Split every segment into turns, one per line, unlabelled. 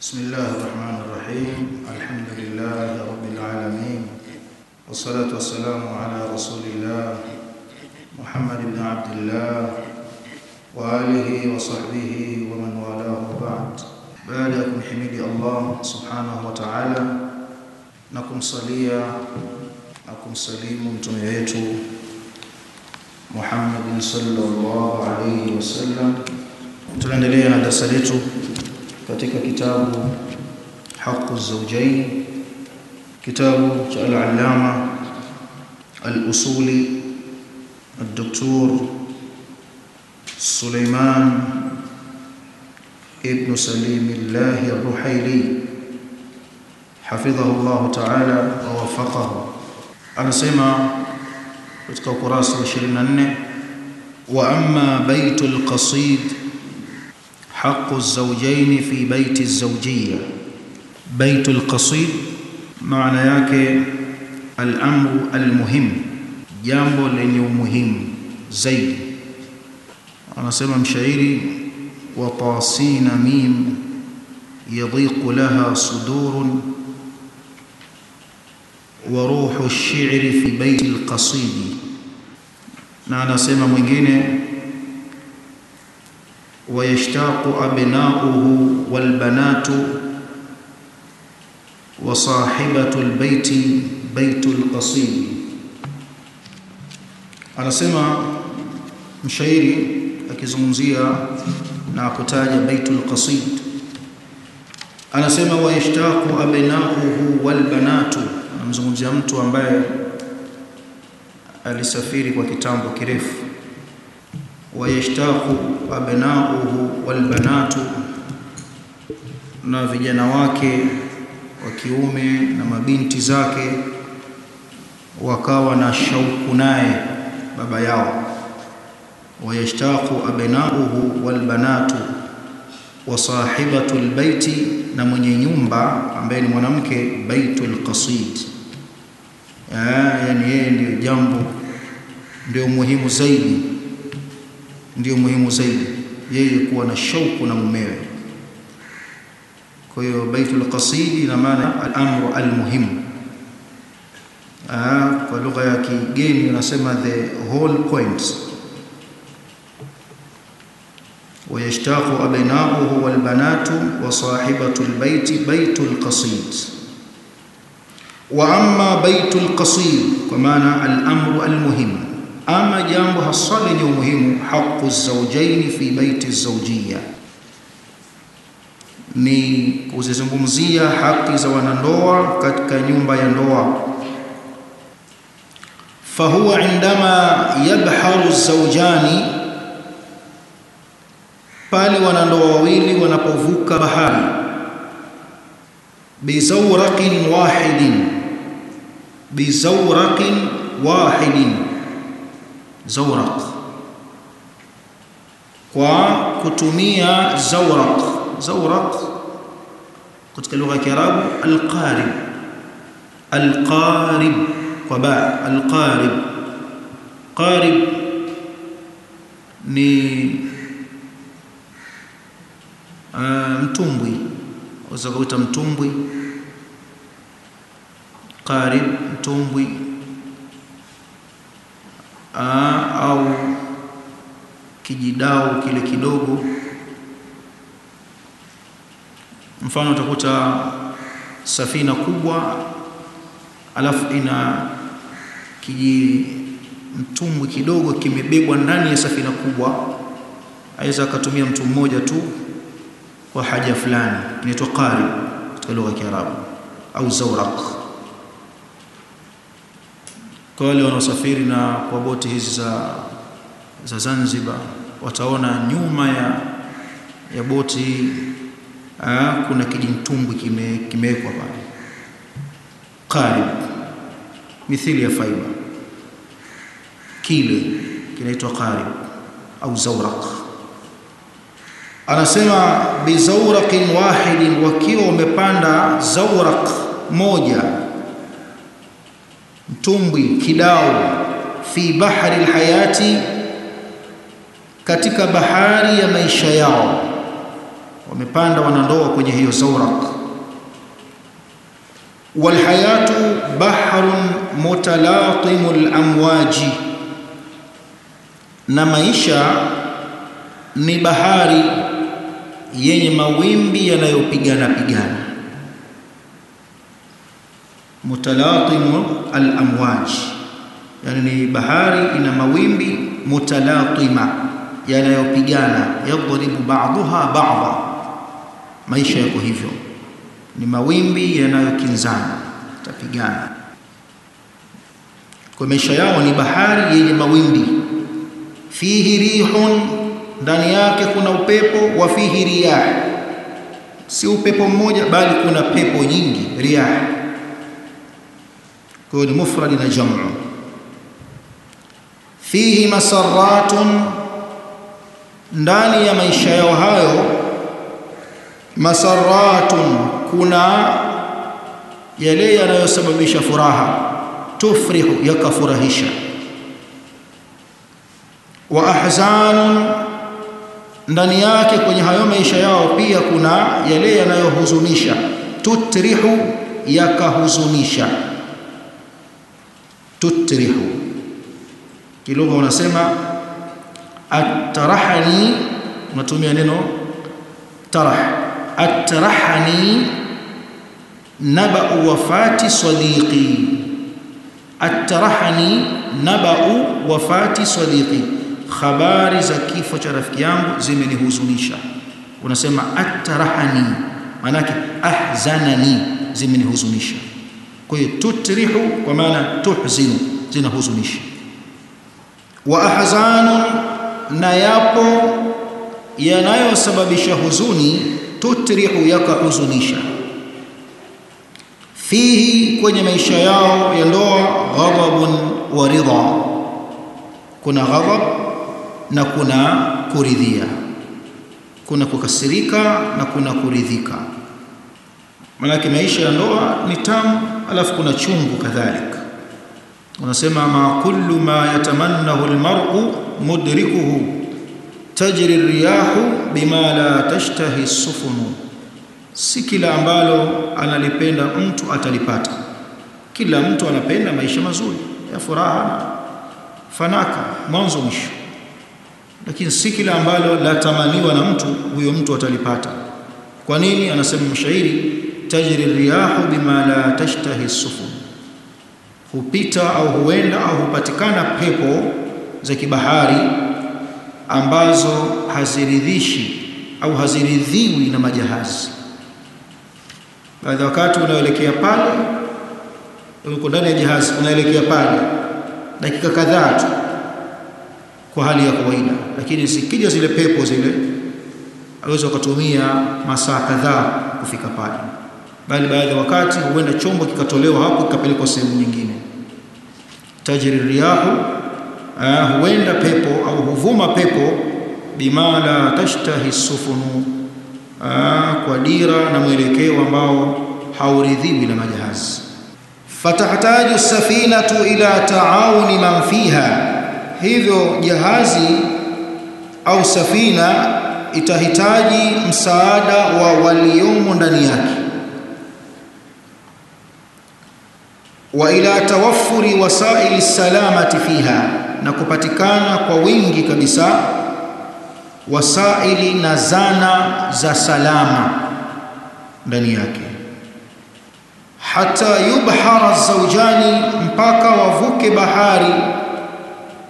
بسم الله الرحمن الرحيم. الحمد لله رب العالمين. والصلاة والسلام على رسول الله محمد بن عبد الله وآله وصحبه ومن والاه بعد بعد أن حمد الله سبحانه وتعالى. نكم صليا نكم سليم تميت محمد صلى الله عليه وسلم. تلندلي على سليتو katika kitabu Haqqu Zawjayn kitabu cha al-allama al-usuli الدكتور سليمان ابن سليم الله الرحيلي حفظه الله تعالى ووفقه anasema katika ukurasa wa 24 wa amma baitul qasid حق الزوجين في بيت الزوجية بيت القصيد معنى yake الأمر المهم jambo lenye umuhimu zaidi anasema mshairi wa tasina mim yadhiqu laha sudurun wa ruhu ash-shi'ri fi bayt al-qasid na anasema mwingine ويشتاق أبناؤه والبنات وصاحبة البيت بيت القصيد anasema mshairi akizungumzia na kutaja baitul qasid anasema wayashtaqu abnauhu walbanatu anamzungumzia mtu ambaye alisafiri kwa kitambo kirefu wayashtaqu abnauhu walbanatu na vijana wake wa kiume na mabinti zake wakawa na shauku naye baba yao. Wayashtaqu abnauhu walbanatu wa sahibatu albayti na mwenye nyumba ambaye ni mwanamke baitul qasid yani yeye ndio jambo ndio muhimu zaidi ndio muhimu zaidi yeye kuwa na shauku na mumewe kwa hiyo baitul qasid ina maana al-amru al-muhim kwa lugha ya kigeni unasema the whole point ويشتاق أبناؤه والبنات وصاحبة البيت بيت القصيد وأما بيت القصيد كمعنى الأمر المهم ama jambo hasa lenye umuhimu haqu zawjaini fi baiti zawjiyya. Ni kuzizungumzia haki za wanandoa katika nyumba ya ndoa. Fahuwa indama yabharu zaujani, pale wanandoa wawili wanapovuka bahari. Bizawraqin wahidin bizawraqin wahidin زورق. وكتمية زورق. زورق قلت كاللغة كراب القارب. القارب. وباء القارب. قارب ني متومبي وزغوتا متومبي قارب متومبي Aa, au kijidau kile kidogo. Mfano utakuta safina kubwa alafu ina kiji mtumbwi kidogo kimebebwa ndani ya safina kubwa. Aweza akatumia mtu mmoja tu kwa haja fulani. Inaitwa qari katika lugha ya Kiarabu. Au zawraq kwa wale wanaosafiri na kwa boti hizi za za Zanzibar wataona nyuma ya ya boti aa, kuna kijimtumbwi kime kimewekwa pale. Qarib mithili ya faiba kile kinaitwa qarib au zawraq. Anasema bi zawraqin wahidin wakiwa wamepanda zawraq moja mtumbwi kidao fi bahari lhayati katika bahari ya maisha yao. Wamepanda wanandoa kwenye hiyo zawraq. Walhayatu bahrun mutalatimu lamwaji. Na maisha ni bahari yenye mawimbi yanayopigana pigana mutalatimu al-amwaj. Yani ni bahari ina mawimbi mutalatima yanayopigana yadribu ba'daha ba'dha. Maisha yako hivyo. Ni mawimbi yanayokinzana tapigana kwa maisha yao ni bahari yenye mawimbi. Fihi rihun ndani yake kuna upepo wa fihi riyah. Si upepo mmoja bali kuna pepo nyingi riyah kwa ni mufrad na jamu. Fihi masaratun ndani ya maisha yao hayo masaratun kuna yale yanayosababisha furaha tufrihu yakafurahisha. Wa ahzanun ndani yake kwenye hayo maisha yao pia kuna yale yanayohuzunisha tutrihu yakahuzunisha tutrihu kilugha unasema atrahani unatumia neno tarah. Atrahani naba'u wafati sadiqi. Atrahani naba'u wafati sadiqi. Habari za kifo cha rafiki yangu zimenihuzunisha. Unasema atrahani manake ahzanani zimenihuzunisha kwa hiyo tutrihu kwa maana tuhzinu zinahuzunisha wa ahzanun na yapo yanayosababisha huzuni tutrihu yakahuzunisha. Fihi kwenye maisha yao ya ndoa ghadabun wa ridha. Kuna ghadab na kuna kuridhia. Kuna kukasirika na kuna kuridhika manake maisha ya ndoa ni tamu alafu kuna chungu kadhalika. Unasema ma kullu ma yatamannahu almar'u mudrikuhu tajri riyahu bima la tashtahi sufunu si kila ambalo analipenda mtu atalipata. Kila mtu anapenda maisha mazuri ya furaha fanaka mwanzo mwisho. Lakini si kila ambalo latamaniwa na mtu huyo mtu atalipata. Kwa nini? Anasema mshairi tajri riyahu bima la tashtahi sufun hupita au huenda au hupatikana pepo za kibahari ambazo haziridhishi au haziridhiwi na majahazi. Baadhi wakati unaelekea pale uko ndani ya jahazi unaelekea pale dakika kadhaa tu kwa hali ya kawaida. Lakini zikija zile pepo zile aweza ukatumia masaa kadhaa kufika pale bali baadhi ya wakati huenda chombo kikatolewa hapo kikapelekwa sehemu nyingine. Tajri riyahu uh, huenda pepo au huvuma pepo bimala tashtahi sufunu uh, kwa dira na mwelekeo ambao hauridhiwi na majahazi. Fatahtaju safinatu ila taawuni man fiha hivyo jahazi au safina itahitaji msaada wa waliomo ndani yake wa ila tawaffuri wasaili salamati fiha na kupatikana kwa wingi kabisa wasaili na zana za salama ndani yake. Hata yubhara zaujani, mpaka wavuke bahari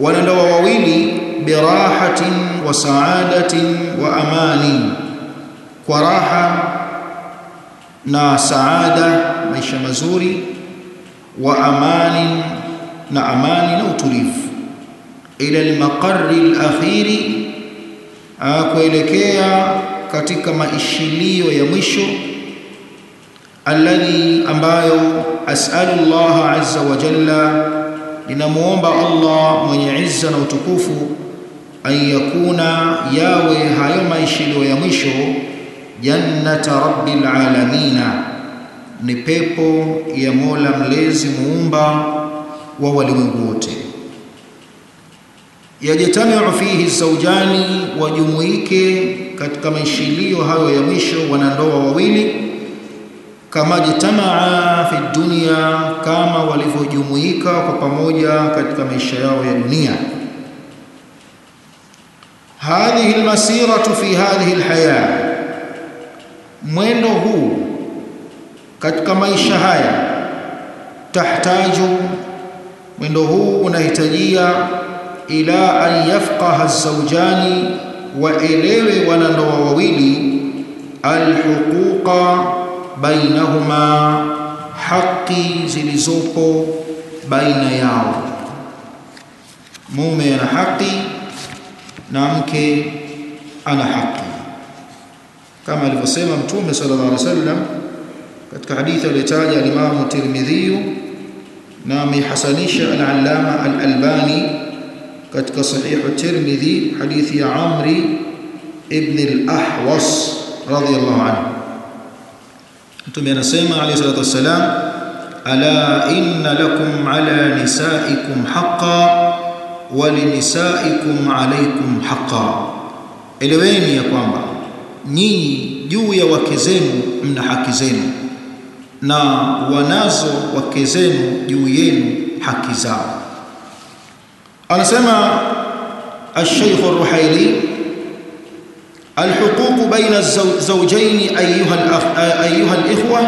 wanandoa wawili birahatin wa saadatin wa amani kwa raha na saada maisha mazuri wa amani na amani na utulivu. Ila almaqarri alakhiri kuelekea katika maishilio ya mwisho alladhi ambayo as'alullah azza wa jalla ninamuomba Allah mwenye izza na utukufu an yakuna yawe hayo maishilio ya mwisho jannata rabbil alamina ni pepo ya Mola mlezi muumba wa walimwengu wote. Yajtamiu fihi zaujani, wajumuike katika maishilio hayo ya mwisho wanandoa wawili. Kama jitamaa fi dunia kama walivyojumuika kwa pamoja katika maisha yao ya dunia. Hadhihi almasiratu fi hadhihi alhaya. Mwendo huu katika maisha haya tahtaju mwendo huu unahitajia ila an yafqaha az-zawjani waelewe wanandoa wawili alhuquqa bainahuma haki zilizopo baina yao. Mume ana haki na mke ana haki kama alivyosema mtume sallallahu alaihi wasallam katika hadithi aliyotaja al-Imam Tirmidhi na amehasanisha al-Allama al-Albani katika sahih at-Tirmidhi hadithi ya Amri ibn al-Ahwas radiyallahu anhu mtume anasema alayhi salatu wassalam ala inna lakum ala nisaikum haqqan wa linisaikum alaykum haqqan eleweni ya kwamba nyinyi juu ya wake zenu mna haki zenu na wanazo wake zenu juu yenu haki zao. Anasema الشيخ الرحيلي الحقوق بين الزوجين أيها, الأخ... أيها الإخوة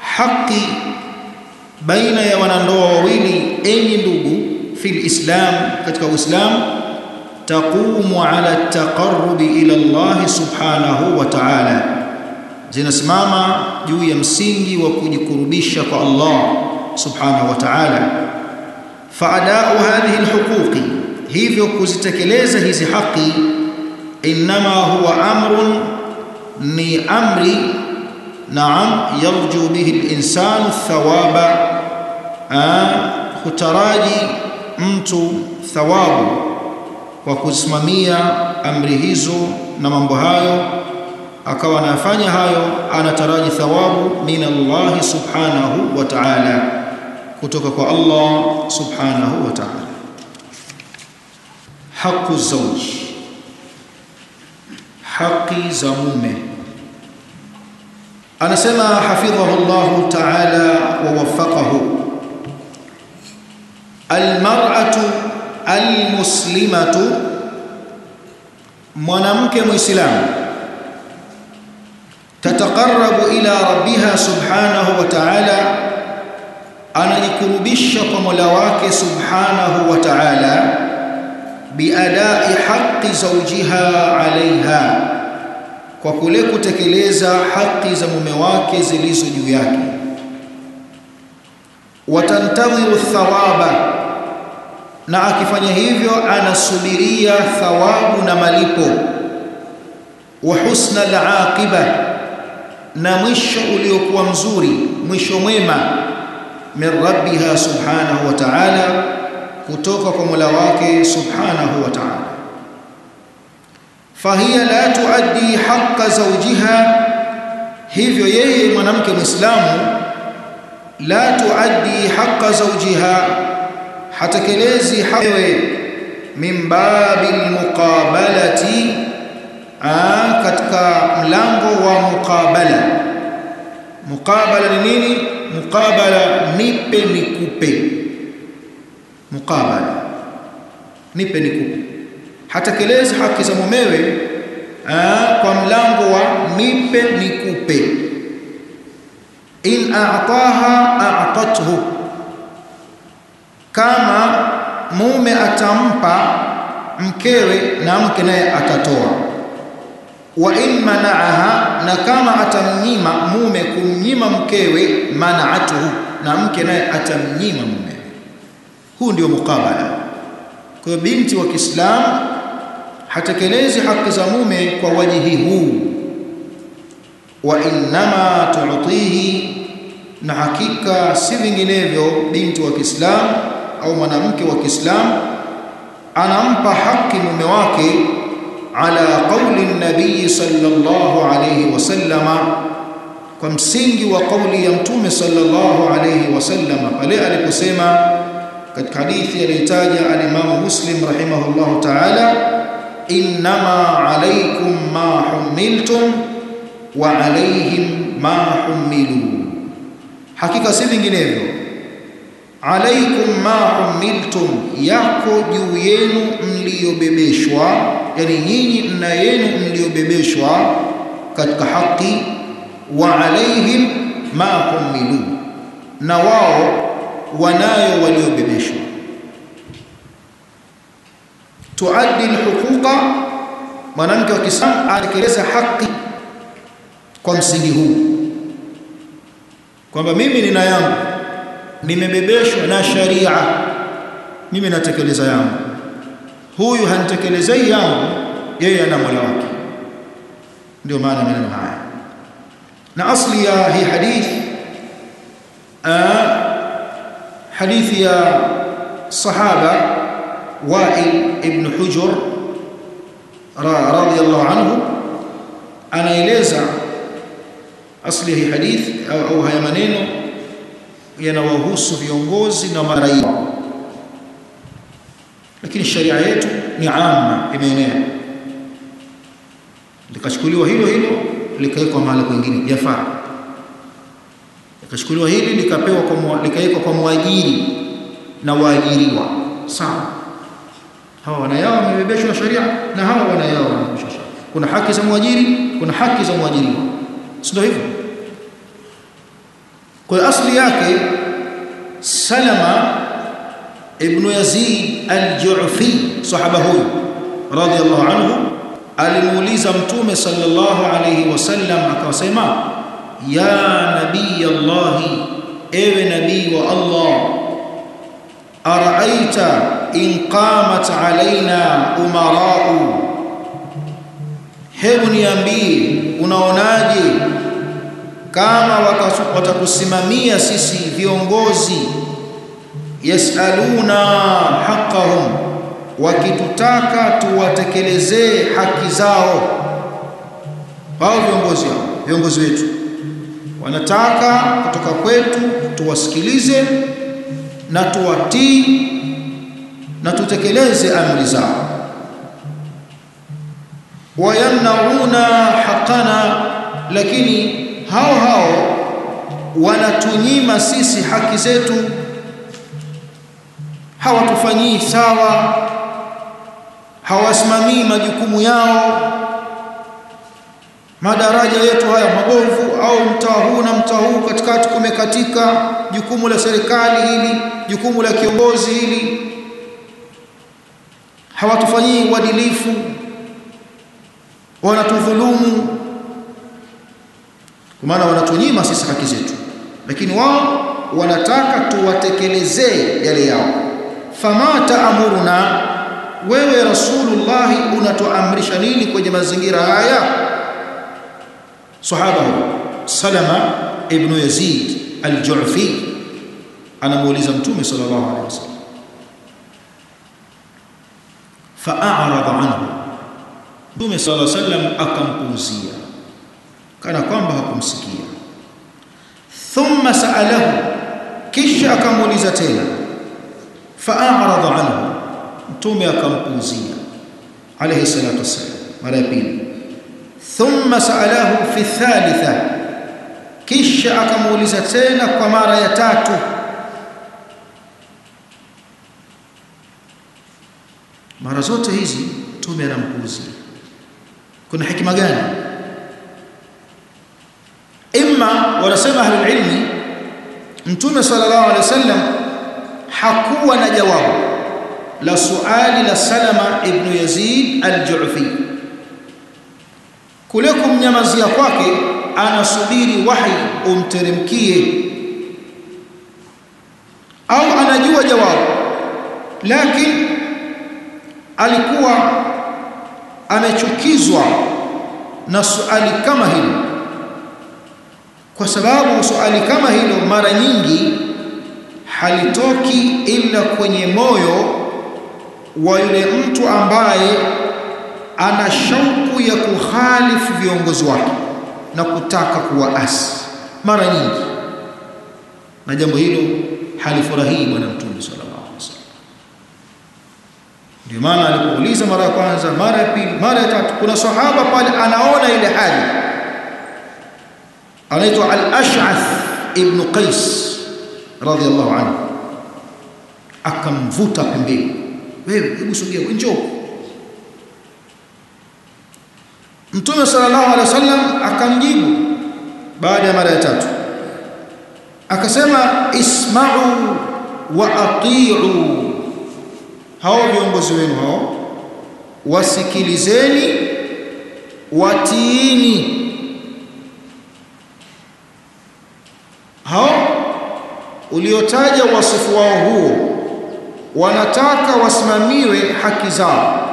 حقي بين يوانندوا وويلي أي ندوب في الإسلام كتك الإسلام تقوم على التقرب إلى الله سبحانه وتعالى zinasimama juu ya msingi wa kujikurubisha kwa Allah subhanahu wa ta'ala. Faadau hadhihi alhuquqi hivyo kuzitekeleza hizi haki inma huwa amrun ni amri naam yarju bihi alinsanu thawaba hutaraji mtu thawabu kwa kusimamia amri hizo na mambo hayo akawa anafanya hayo anataraji thawabu min Allah subhanahu wa ta'ala kutoka kwa Allah subhanahu wa ta'ala. Haqu zawj haki za mume. Anasema hafidhahu Allah ta'ala wa waffaqahu almar'atu almuslimatu mwanamke muislamu tataqarrabu ila rabbiha subhanahu wa ta'ala anajikurubisha kwa Mola wake subhanahu wa ta'ala biadai haqqi zawjiha alaiha kwa kule kutekeleza haki za mume wake zilizo juu yake. Watantadhiru thawaba na akifanya hivyo anasubiria thawabu na malipo. Wa husna al-aqiba na mwisho uliokuwa mzuri mwisho mwema min rabbiha subhanahu wa ta'ala kutoka kwa Mola wake subhanahu wa ta'ala. Fahiya la tuaddi haqqa zawjiha hivyo yeye mwanamke muislamu la tuaddi haqqa zawjiha hatekelezi hawe min babil muqabalati katika mlango wa muqabala muqabala ni nini? Muqabala nipe nikupe muqabala nipe nikupe hata kelezi haki za mumewe aa, kwa mlango wa nipe nikupe in a'taha a'tathu. Kama mume atampa mkewe na mke naye atatoa wa in mana'aha na kama atamnyima mume kumnyima mkewe mana'atuhu na mke naye atamnyima mume. Huu ndio mukabala. Kwa binti wa Kiislamu hatekelezi haki za mume kwa wajihi huu. Wa innama tu'tihi na hakika si vinginevyo binti wa Kiislamu au mwanamke wa Kiislamu anampa haki mume wake ala qawli nabii sallallahu alayhi wasallama kwa msingi wa kauli ya mtume sallallahu alayhi wasallama pale aliposema katika hadithi aliyotaja al-Imam Muslim rahimahullahu ta'ala innama alaykum ma humiltum wa alayhim ma humilu. Hakika si vinginevyo. Alaikum ma humiltum yako juu yenu mliyobebeshwa yani nyinyi na yenu mliobebeshwa katika haki wa alaihim ma humilu na wao wanayo waliobebeshwa. Tuaddi alhuquqa mwanamke wa Kiislamu atekeleza haki kwa msingi huu kwamba mimi nina yangu nimebebeshwa na sharia mimi natekeleza yangu huyu hanitekelezei yangu yeye ana mola wake ndio maana maneno haya na asli ya hii hadith hadithi ya sahaba Wa'il ibn Hujur radiyallahu anhu anaeleza asli hii hadithi au haya maneno yanawahusu viongozi na maraia lakini sharia yetu ni amma imeenea. Likachukuliwa hilo hilo likawekwa mahali kwingine jafara likachukuliwa hili likapewa kwa likawekwa kwa mwajiri na waajiriwa. Sawa. Hawa wanayao wamebebeshwa sharia na hawa wanayao wamebebeshwa sharia. Kuna haki za mwajiri kuna haki za mwajiriwa. Si ndio hivyo? Kwa asli yake Salama ibn Yazid al-Ju'fi sahaba huyu radiyallahu anhu alimuuliza mtume sallallahu alayhi wasallam akasema ya nabii Allah ewe nabii wa Allah araaita in qamat alaina umara'u? Hebu niambie unaonaje kama watakusimamia sisi viongozi yasaluna haqqahum wakitutaka tuwatekelezee haki zao. Hao viongozi hao viongozi wetu wanataka kutoka kwetu tuwasikilize na tuwatii na tutekeleze amri zao. Wayamnauna haqana, lakini hao hao wanatunyima sisi haki zetu hawatufanyii sawa hawasimamii majukumu yao. Madaraja yetu haya mabovu au mtaa huu na mtaa huu katikati kumekatika jukumu la serikali hili jukumu la kiongozi hili hawatufanyii uadilifu wanatudhulumu. Kwa maana wanatunyima sisi haki zetu lakini wao wanataka tuwatekelezee yale yao fama taamuruna wewe rasulullahi unatuamrisha nini kwenye mazingira haya? Sahaba salama ibn yazid al-ju'fi anamuuliza mtume sallallahu alaihi wasallam fa'arada anhu. Mtume sallallahu alaihi wasallam akampuuzia kana kwamba hakumsikia. Thumma sa'alahu kisha akamuuliza tena فأعرض عنه. ثم يكمبوزي عليه الصلاة والسلام. مرابين. ثم سأله في الثالثة. كش أكمولزتين كما ريتات مرزوت هزي ثم يكمبوزي كنا حكمة جانا إما ورسم أهل العلم. ثم صلى الله عليه وسلم hakuwa na jawabu. La suali la Salama ibn Yazid al-Ju'fi. Kule kumnyamazia kwake anasubiri wahi umteremkie. Au anajua jawabu lakini alikuwa amechukizwa na suali kama hilo. Kwa sababu suali kama hilo mara nyingi halitoki ila kwenye moyo wa yule mtu ambaye ana shauku ya kuhalifu viongozi wake na kutaka kuwaasi. Mara nyingi. Na jambo hilo halifurahii bwana mtume sallallahu alaihi wasallam. Ndio maana alipouliza mara ya kwanza mara ya pili mara ya tatu kuna sahaba pale anaona ile hali. Anaitwa al-ash'ath ibn qais radiyallahu anhu. Akamvuta pembeni. Wewe hebu sogea njoo. Mtume sallallahu alaihi wasallam akamjibu baada ya mara ya tatu. Akasema isma'u wa ati'u. Hao viongozi wenu hao wasikilizeni watiini hao uliotaja wasifu wao huo wanataka wasimamiwe haki zao.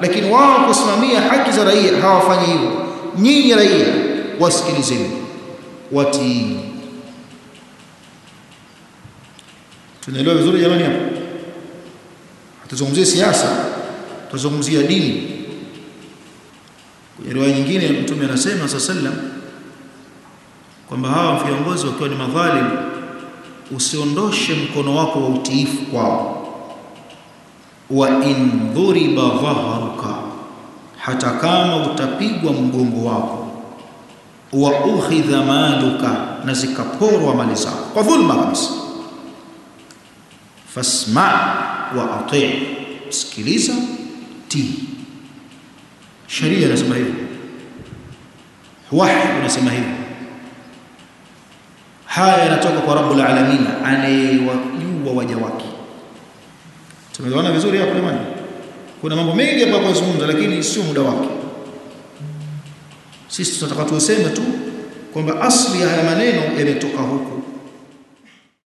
Lakini wao kusimamia haki za raia hawafanyi hivyo. Nyinyi raia wasikilizeni. Watii. Tunaelewa vizuri jamani hapo? Hatuzungumzie siasa tutazungumzia dini. Kwenye riwaya nyingine mtume anasema sallallahu alaihi wasallam kwamba hawa viongozi wakiwa ni madhalim usiondoshe mkono wako wa utiifu kwao. Wa in dhuriba dhahruka hata kama utapigwa mgongo wako. Wa ukhidha maluka na zikaporwa mali zako. Kwa dhulma kabisa. Fasma wa ati. Sikiliza ti sharia inasema hivyo wahi unasema hivyo haya yanatoka kwa rabbul alamin anayewajua waja wake. Tumeona vizuri hapo jamani? Kuna mambo mengi hapa kuzungumza lakini sio muda wake. Sisi tunataka tuuseme tu kwamba asli ya haya maneno yametoka huku